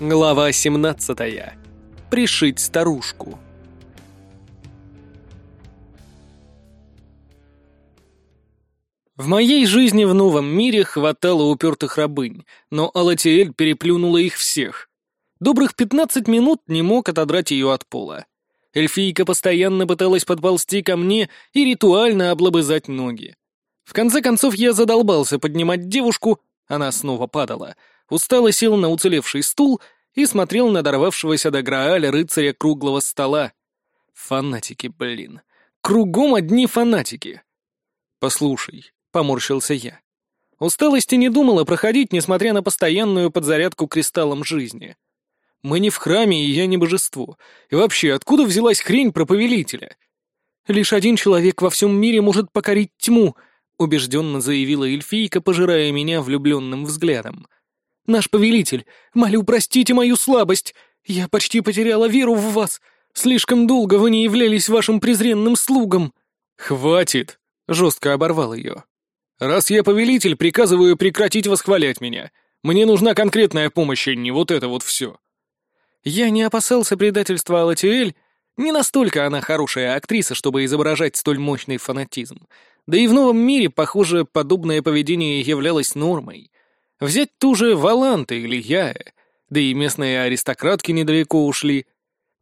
Глава 17. Пришить старушку. В моей жизни в новом мире хватало упертых рабынь, но Алатиэль переплюнула их всех. Добрых пятнадцать минут не мог отодрать ее от пола. Эльфийка постоянно пыталась подползти ко мне и ритуально облобызать ноги. В конце концов я задолбался поднимать девушку, она снова падала, устало сел на уцелевший стул и смотрел на дорвавшегося до Грааля рыцаря круглого стола. Фанатики, блин. Кругом одни фанатики. «Послушай», — поморщился я. Усталости не думала проходить, несмотря на постоянную подзарядку кристаллом жизни. Мы не в храме, и я не божество. И вообще, откуда взялась хрень про повелителя? Лишь один человек во всем мире может покорить тьму, убежденно заявила эльфийка, пожирая меня влюбленным взглядом. Наш повелитель, молю, простите мою слабость. Я почти потеряла веру в вас. Слишком долго вы не являлись вашим презренным слугам. Хватит, жестко оборвал ее. Раз я повелитель, приказываю прекратить восхвалять меня. Мне нужна конкретная помощь, а не вот это вот все. Я не опасался предательства Алатиэль, не настолько она хорошая актриса, чтобы изображать столь мощный фанатизм. Да и в новом мире, похоже, подобное поведение являлось нормой. Взять ту же Валанта или Яэ, да и местные аристократки недалеко ушли.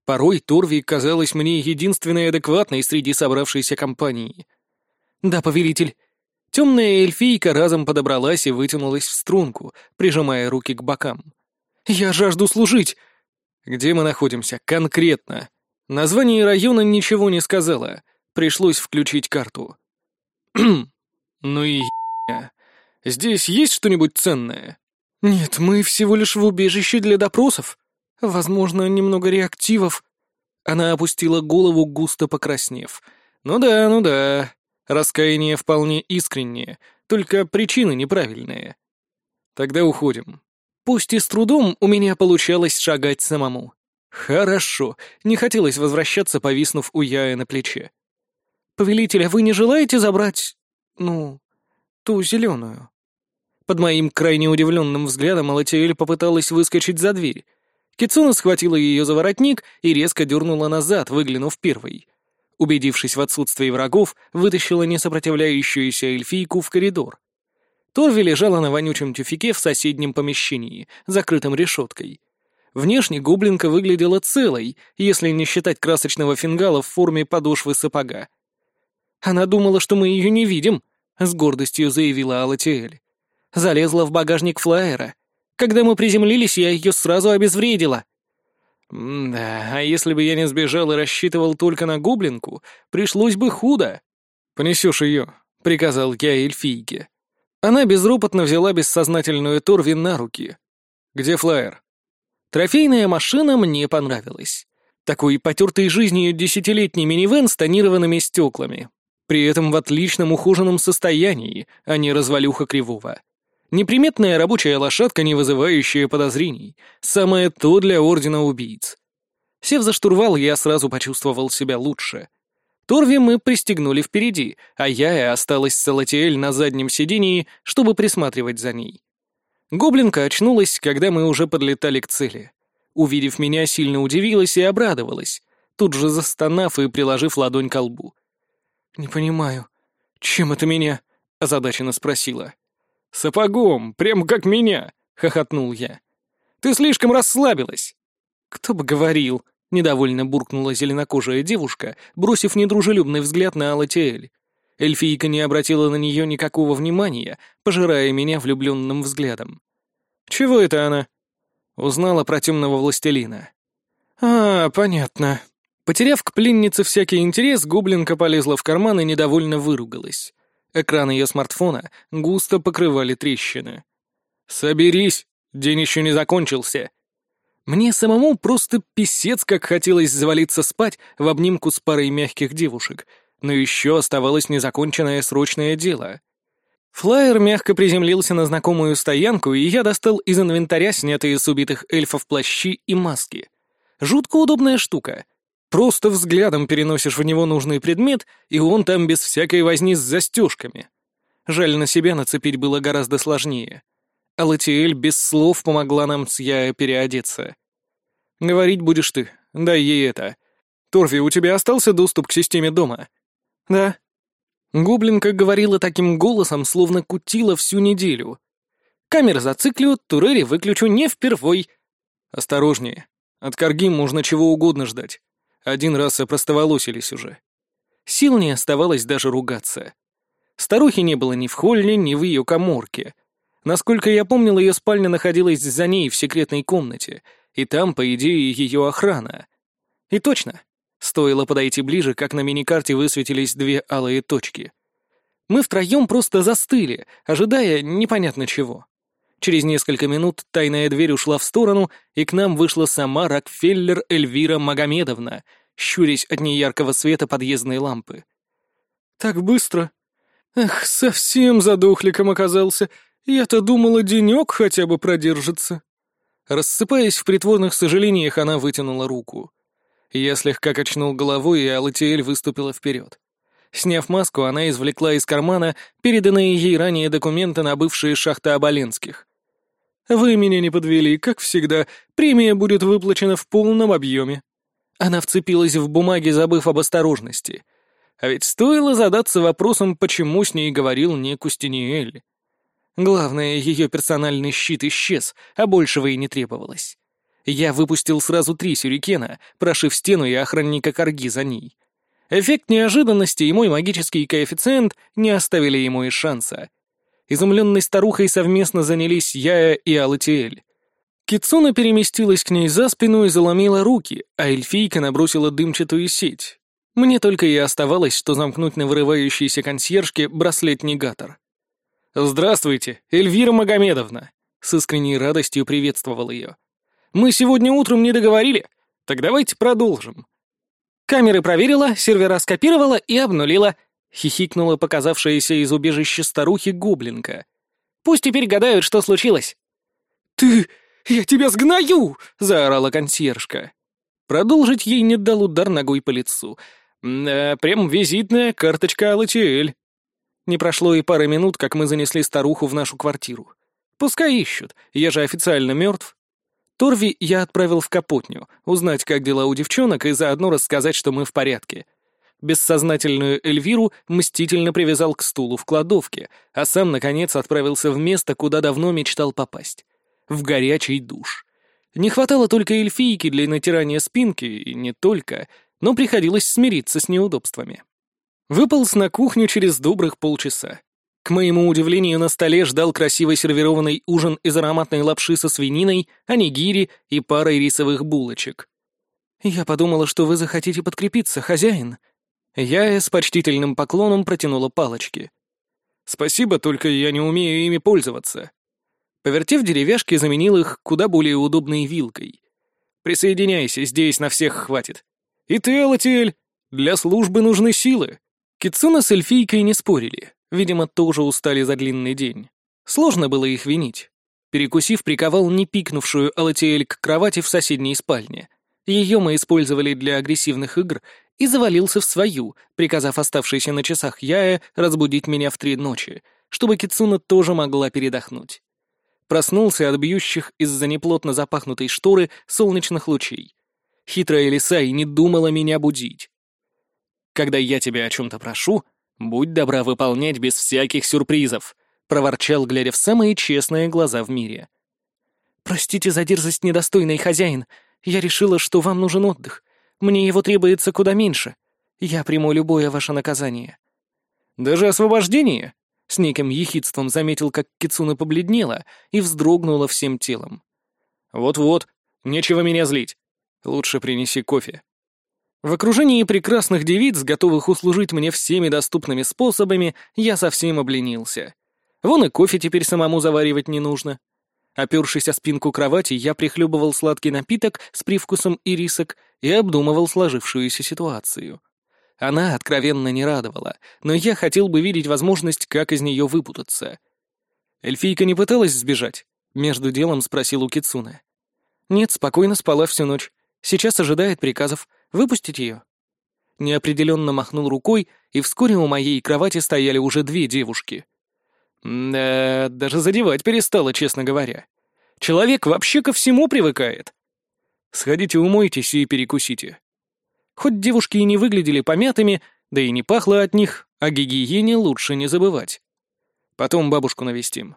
Порой Торви казалась мне единственной адекватной среди собравшейся компании. «Да, повелитель». Темная эльфийка разом подобралась и вытянулась в струнку, прижимая руки к бокам. «Я жажду служить!» «Где мы находимся? Конкретно?» Название района ничего не сказала. Пришлось включить карту. «Ну и Здесь есть что-нибудь ценное?» «Нет, мы всего лишь в убежище для допросов. Возможно, немного реактивов». Она опустила голову, густо покраснев. «Ну да, ну да. Раскаяние вполне искреннее, только причины неправильные. Тогда уходим. Пусть и с трудом у меня получалось шагать самому. Хорошо, не хотелось возвращаться, повиснув у Яя на плече. «Повелитель, а вы не желаете забрать, ну, ту зеленую?» Под моим крайне удивленным взглядом Алатиэль попыталась выскочить за дверь. Кицуна схватила ее за воротник и резко дернула назад, выглянув первой. Убедившись в отсутствии врагов, вытащила несопротивляющуюся эльфийку в коридор. Торви лежала на вонючем тюфике в соседнем помещении, закрытом решеткой. Внешне гоблинка выглядела целой, если не считать красочного фингала в форме подошвы сапога. «Она думала, что мы ее не видим», — с гордостью заявила Алатиэль. Залезла в багажник флайера. Когда мы приземлились, я ее сразу обезвредила. Да, а если бы я не сбежал и рассчитывал только на гоблинку, пришлось бы худо. «Понесешь ее», — приказал я эльфийке. Она безропотно взяла бессознательную Торви на руки. «Где флайер?» Трофейная машина мне понравилась. Такой потертый жизнью десятилетний минивэн с тонированными стеклами. При этом в отличном ухоженном состоянии, а не развалюха кривого. Неприметная рабочая лошадка, не вызывающая подозрений. Самое то для Ордена Убийц. Сев за штурвал, я сразу почувствовал себя лучше. Торви мы пристегнули впереди, а я и осталась с Салатиэль на заднем сидении, чтобы присматривать за ней. Гоблинка очнулась, когда мы уже подлетали к цели. Увидев меня, сильно удивилась и обрадовалась, тут же застонав и приложив ладонь к лбу. «Не понимаю, чем это меня?» — озадаченно спросила. «Сапогом, прям как меня!» — хохотнул я. «Ты слишком расслабилась!» «Кто бы говорил!» — недовольно буркнула зеленокожая девушка, бросив недружелюбный взгляд на Алатиэль. Эльфийка не обратила на нее никакого внимания, пожирая меня влюбленным взглядом. «Чего это она?» Узнала про темного властелина. «А, понятно». Потеряв к пленнице всякий интерес, гоблинка полезла в карман и недовольно выругалась. Экран ее смартфона густо покрывали трещины. «Соберись, день еще не закончился». Мне самому просто писец, как хотелось завалиться спать в обнимку с парой мягких девушек, но еще оставалось незаконченное срочное дело. Флайер мягко приземлился на знакомую стоянку, и я достал из инвентаря снятые с убитых эльфов плащи и маски. Жутко удобная штука. Просто взглядом переносишь в него нужный предмет, и он там без всякой возни с застежками. Жаль, на себя нацепить было гораздо сложнее. Алатиэль без слов помогла нам с Яя переодеться. «Говорить будешь ты. Дай ей это. Торви, у тебя остался доступ к системе дома?» «Да». Гоблинка говорила таким голосом, словно кутила всю неделю. «Камеры зациклю, турели выключу не впервой». «Осторожнее. От Карги можно чего угодно ждать. Один раз опростоволосились уже». Сил не оставалось даже ругаться. Старухи не было ни в холле, ни в ее коморке. Насколько я помнил, ее спальня находилась за ней в секретной комнате, и там, по идее, ее охрана. И точно, стоило подойти ближе, как на миникарте высветились две алые точки. Мы втроем просто застыли, ожидая непонятно чего. Через несколько минут тайная дверь ушла в сторону, и к нам вышла сама Рокфеллер Эльвира Магомедовна, щурясь от неяркого света подъездной лампы. «Так быстро!» Эх, совсем задохликом оказался. Я-то думала, денек хотя бы продержится. Рассыпаясь в притворных сожалениях, она вытянула руку. Я слегка качнул головой, и Алатиэль выступила вперед. Сняв маску, она извлекла из кармана переданные ей ранее документы на бывшие шахты Оболенских. «Вы меня не подвели, как всегда. Премия будет выплачена в полном объеме». Она вцепилась в бумаги, забыв об осторожности — а ведь стоило задаться вопросом, почему с ней говорил не Кустиниэль. Главное, ее персональный щит исчез, а большего и не требовалось. Я выпустил сразу три сюрикена, прошив стену и охранника Карги за ней. Эффект неожиданности и мой магический коэффициент не оставили ему и шанса. Изумленной старухой совместно занялись Яя и Алатиэль. Кицуна переместилась к ней за спину и заломила руки, а эльфийка набросила дымчатую сеть. Мне только и оставалось, что замкнуть на вырывающейся консьержке браслет-негатор. «Здравствуйте, Эльвира Магомедовна!» С искренней радостью приветствовал ее. «Мы сегодня утром не договорили, так давайте продолжим». «Камеры проверила, сервера скопировала и обнулила», — хихикнула показавшаяся из убежища старухи гоблинка. «Пусть теперь гадают, что случилось». «Ты... я тебя сгною!» — заорала консьержка. Продолжить ей не дал удар ногой по лицу — «Да, прям визитная карточка Алатиэль». Не прошло и пары минут, как мы занесли старуху в нашу квартиру. Пускай ищут, я же официально мертв. Торви я отправил в Капотню, узнать, как дела у девчонок, и заодно рассказать, что мы в порядке. Бессознательную Эльвиру мстительно привязал к стулу в кладовке, а сам, наконец, отправился в место, куда давно мечтал попасть. В горячий душ. Не хватало только эльфийки для натирания спинки, и не только — но приходилось смириться с неудобствами. Выполз на кухню через добрых полчаса. К моему удивлению, на столе ждал красиво сервированный ужин из ароматной лапши со свининой, анигири и парой рисовых булочек. «Я подумала, что вы захотите подкрепиться, хозяин». Я с почтительным поклоном протянула палочки. «Спасибо, только я не умею ими пользоваться». Повертев деревяшки, заменил их куда более удобной вилкой. «Присоединяйся, здесь на всех хватит». «И ты, Алатиэль, для службы нужны силы». Кицуна с эльфийкой не спорили, видимо, тоже устали за длинный день. Сложно было их винить. Перекусив, приковал не пикнувшую Алатиэль к кровати в соседней спальне. Ее мы использовали для агрессивных игр и завалился в свою, приказав оставшейся на часах Яя разбудить меня в три ночи, чтобы Кицуна тоже могла передохнуть. Проснулся от бьющих из-за неплотно запахнутой шторы солнечных лучей. Хитрая лиса и не думала меня будить. «Когда я тебя о чем-то прошу, будь добра выполнять без всяких сюрпризов», — проворчал, глядя в самые честные глаза в мире. «Простите за дерзость, недостойный хозяин. Я решила, что вам нужен отдых. Мне его требуется куда меньше. Я приму любое ваше наказание». «Даже освобождение?» С неким ехидством заметил, как Кицуна побледнела и вздрогнула всем телом. «Вот-вот, нечего меня злить. Лучше принеси кофе. В окружении прекрасных девиц, готовых услужить мне всеми доступными способами, я совсем обленился. Вон и кофе теперь самому заваривать не нужно. Опершись о спинку кровати, я прихлебывал сладкий напиток с привкусом ирисок и обдумывал сложившуюся ситуацию. Она откровенно не радовала, но я хотел бы видеть возможность, как из нее выпутаться. Эльфийка не пыталась сбежать? Между делом спросил у Кицуна. Нет, спокойно спала всю ночь. Сейчас ожидает приказов. Выпустить ее?» Неопределенно махнул рукой, и вскоре у моей кровати стояли уже две девушки. Да, даже задевать перестала, честно говоря. Человек вообще ко всему привыкает. Сходите умойтесь и перекусите. Хоть девушки и не выглядели помятыми, да и не пахло от них, о гигиене лучше не забывать. Потом бабушку навестим.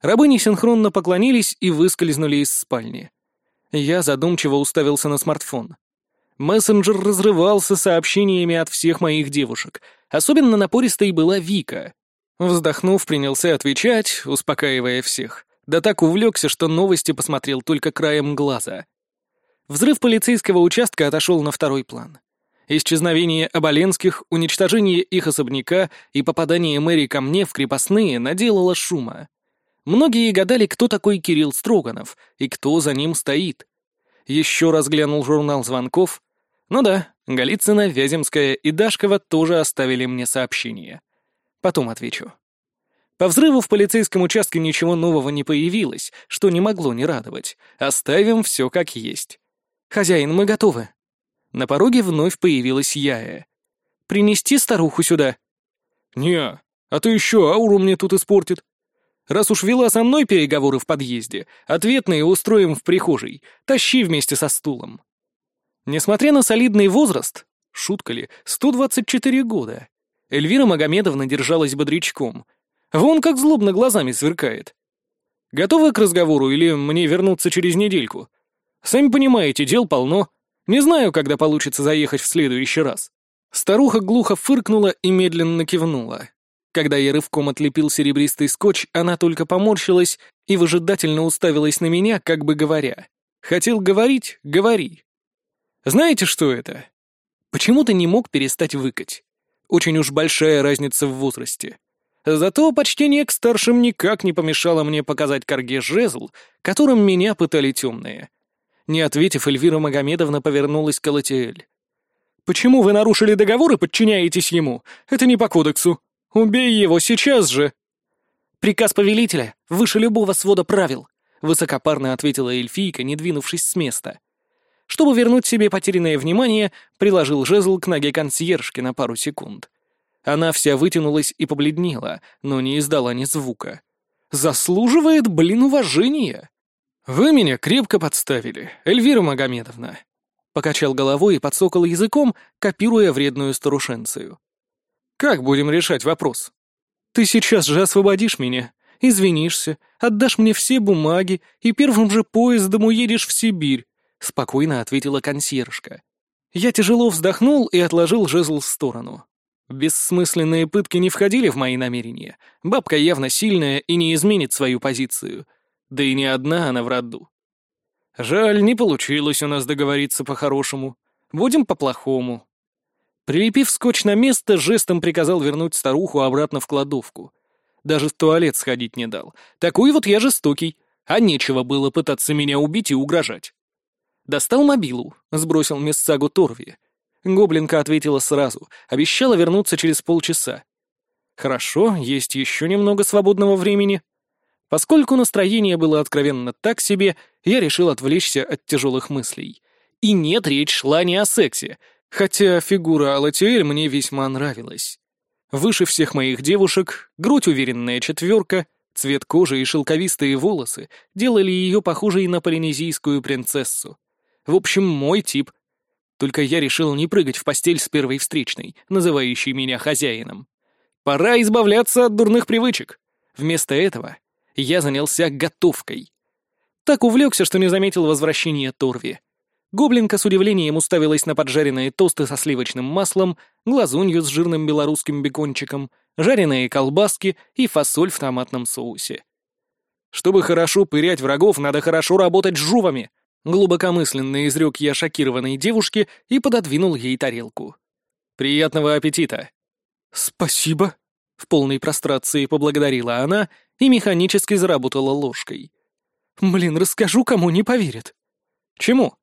Рабыни синхронно поклонились и выскользнули из спальни. Я задумчиво уставился на смартфон. Мессенджер разрывался сообщениями от всех моих девушек. Особенно напористой была Вика. Вздохнув, принялся отвечать, успокаивая всех. Да так увлекся, что новости посмотрел только краем глаза. Взрыв полицейского участка отошел на второй план. Исчезновение Оболенских, уничтожение их особняка и попадание Мэри ко мне в крепостные наделало шума. Многие гадали, кто такой Кирилл Строганов и кто за ним стоит. Еще раз глянул журнал звонков. Ну да, Голицына, Вяземская и Дашкова тоже оставили мне сообщение. Потом отвечу. По взрыву в полицейском участке ничего нового не появилось, что не могло не радовать. Оставим все как есть. «Хозяин, мы готовы», на пороге вновь появилась Яя. «Принести старуху сюда?» «Не, а то еще ауру мне тут испортит. Раз уж вела со мной переговоры в подъезде, ответные устроим в прихожей, тащи вместе со стулом». Несмотря на солидный возраст, шутка ли, 124 года, Эльвира Магомедовна держалась бодрячком. Вон как злобно глазами сверкает. Готовы к разговору или мне вернуться через недельку? Сами понимаете, дел полно. Не знаю, когда получится заехать в следующий раз». Старуха глухо фыркнула и медленно кивнула. Когда я рывком отлепил серебристый скотч, она только поморщилась и выжидательно уставилась на меня, как бы говоря. «Хотел говорить — говори». Знаете, что это? Почему-то не мог перестать выкать. Очень уж большая разница в возрасте. Зато почтение к старшим никак не помешало мне показать Карге жезл, которым меня пытали темные. Не ответив, Эльвира Магомедовна повернулась к Алатиэль. «Почему вы нарушили договор и подчиняетесь ему? Это не по кодексу. Убей его сейчас же!» «Приказ повелителя выше любого свода правил», — высокопарно ответила эльфийка, не двинувшись с места. Чтобы вернуть себе потерянное внимание, приложил жезл к ноге консьержки на пару секунд. Она вся вытянулась и побледнела, но не издала ни звука. «Заслуживает, блин, уважения!» «Вы меня крепко подставили, Эльвира Магомедовна», — покачал головой и подсокал языком, копируя вредную старушенцию. «Как будем решать вопрос? Ты сейчас же освободишь меня, извинишься, отдашь мне все бумаги и первым же поездом уедешь в Сибирь», — спокойно ответила консьержка. Я тяжело вздохнул и отложил жезл в сторону. Бессмысленные пытки не входили в мои намерения. Бабка явно сильная и не изменит свою позицию — да и не одна она в роду. Жаль, не получилось у нас договориться по-хорошему. Будем по-плохому. Прилепив скотч на место, жестом приказал вернуть старуху обратно в кладовку. Даже в туалет сходить не дал. Такой вот я жестокий, а нечего было пытаться меня убить и угрожать. Достал мобилу, сбросил Мессагу Торви. Гоблинка ответила сразу, обещала вернуться через полчаса. Хорошо, есть еще немного свободного времени. Поскольку настроение было откровенно так себе, я решил отвлечься от тяжелых мыслей. И нет, речь шла не о сексе, хотя фигура Алатиэль мне весьма нравилась. Выше всех моих девушек, грудь уверенная четверка, цвет кожи и шелковистые волосы делали ее похожей на полинезийскую принцессу. В общем, мой тип. Только я решил не прыгать в постель с первой встречной, называющей меня хозяином. Пора избавляться от дурных привычек. Вместо этого я занялся готовкой. Так увлекся, что не заметил возвращения Торви. Гоблинка с удивлением уставилась на поджаренные тосты со сливочным маслом, глазунью с жирным белорусским бекончиком, жареные колбаски и фасоль в томатном соусе. «Чтобы хорошо пырять врагов, надо хорошо работать с жувами», глубокомысленно изрек я шокированной девушке и пододвинул ей тарелку. «Приятного аппетита!» «Спасибо!» — в полной прострации поблагодарила она и механически заработала ложкой. «Блин, расскажу, кому не поверят». «Чему?»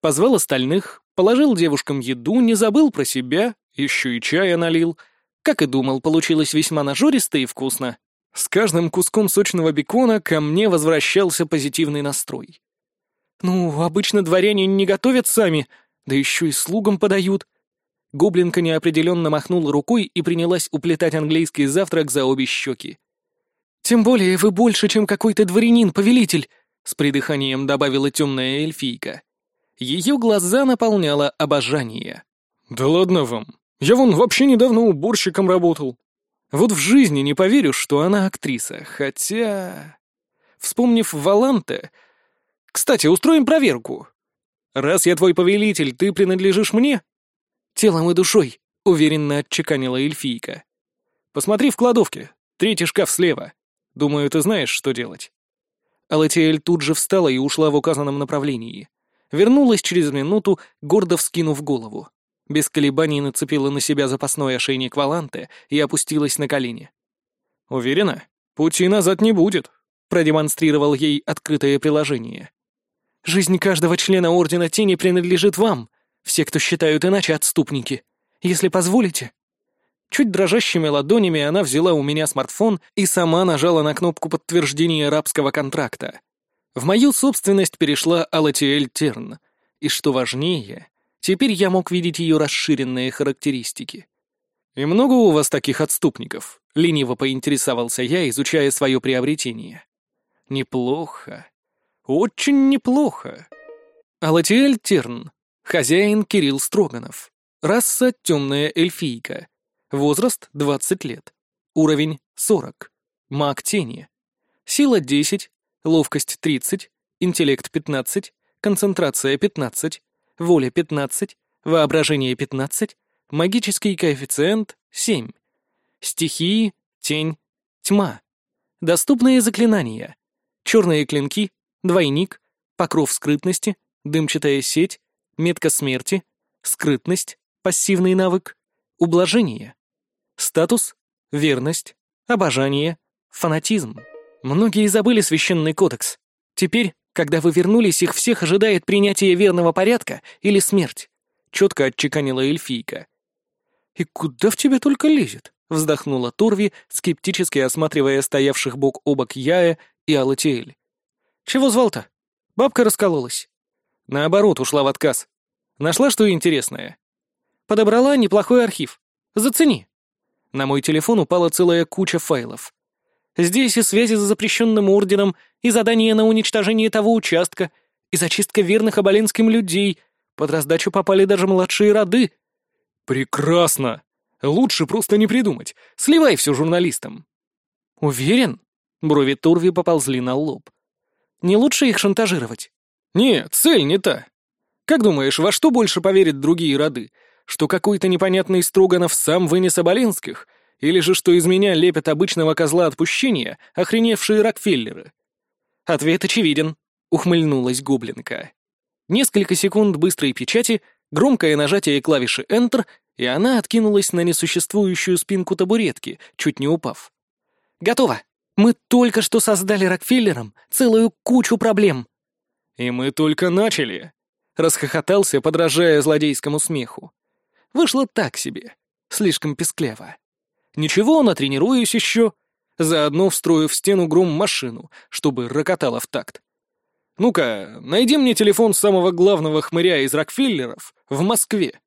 Позвал остальных, положил девушкам еду, не забыл про себя, еще и чая налил. Как и думал, получилось весьма нажористо и вкусно. С каждым куском сочного бекона ко мне возвращался позитивный настрой. «Ну, обычно дворяне не готовят сами, да еще и слугам подают». Гоблинка неопределенно махнула рукой и принялась уплетать английский завтрак за обе щеки. «Тем более вы больше, чем какой-то дворянин, повелитель», — с придыханием добавила темная эльфийка. Ее глаза наполняло обожание. «Да ладно вам. Я вон вообще недавно уборщиком работал». Вот в жизни не поверю, что она актриса, хотя... Вспомнив Валанте... Кстати, устроим проверку. Раз я твой повелитель, ты принадлежишь мне? Телом и душой, — уверенно отчеканила эльфийка. Посмотри в кладовке. Третий шкаф слева. Думаю, ты знаешь, что делать. Алатиэль тут же встала и ушла в указанном направлении. Вернулась через минуту, гордо вскинув голову. Без колебаний нацепила на себя запасной ошейник Валанте и опустилась на колени. «Уверена? Пути назад не будет», — продемонстрировал ей открытое приложение. «Жизнь каждого члена Ордена Тени принадлежит вам. Все, кто считают иначе, отступники. Если позволите...» Чуть дрожащими ладонями она взяла у меня смартфон и сама нажала на кнопку подтверждения рабского контракта. В мою собственность перешла Алатиэль Терн. И что важнее, теперь я мог видеть ее расширенные характеристики. «И много у вас таких отступников?» — лениво поинтересовался я, изучая свое приобретение. «Неплохо. Очень неплохо». Алатиэль Терн. Хозяин Кирилл Строганов. Раса — темная эльфийка. Возраст — 20 лет. Уровень — 40. Маг тени. Сила — 10. Ловкость — 30. Интеллект — 15. Концентрация — 15. Воля — 15. Воображение — 15. Магический коэффициент — 7. Стихии — тень, тьма. Доступные заклинания. Черные клинки, двойник, покров скрытности, дымчатая сеть, метка смерти, скрытность, пассивный навык, ублажение. Статус — верность, обожание, фанатизм. Многие забыли священный кодекс. Теперь, когда вы вернулись, их всех ожидает принятие верного порядка или смерть. Четко отчеканила эльфийка. «И куда в тебя только лезет?» — вздохнула Торви, скептически осматривая стоявших бок о бок Яя и Алатиэль. «Чего звал-то? Бабка раскололась». Наоборот, ушла в отказ. Нашла что интересное. Подобрала неплохой архив. Зацени. На мой телефон упала целая куча файлов. Здесь и связи с запрещенным орденом, и задание на уничтожение того участка, и зачистка верных оболенским людей. Под раздачу попали даже младшие роды. Прекрасно! Лучше просто не придумать. Сливай все журналистам. Уверен? Брови Турви поползли на лоб. Не лучше их шантажировать? Нет, цель не та. Как думаешь, во что больше поверят другие роды? что какой-то непонятный Строганов сам вынес Оболенских, или же что из меня лепят обычного козла отпущения, охреневшие Рокфеллеры? Ответ очевиден, ухмыльнулась гоблинка. Несколько секунд быстрой печати, громкое нажатие клавиши Enter, и она откинулась на несуществующую спинку табуретки, чуть не упав. «Готово! Мы только что создали Рокфеллерам целую кучу проблем!» «И мы только начали!» — расхохотался, подражая злодейскому смеху. Вышло так себе, слишком пескляво. Ничего, натренируюсь еще, заодно встрою в стену гром-машину, чтобы рокотала в такт. Ну-ка, найди мне телефон самого главного хмыря из Рокфеллеров в Москве.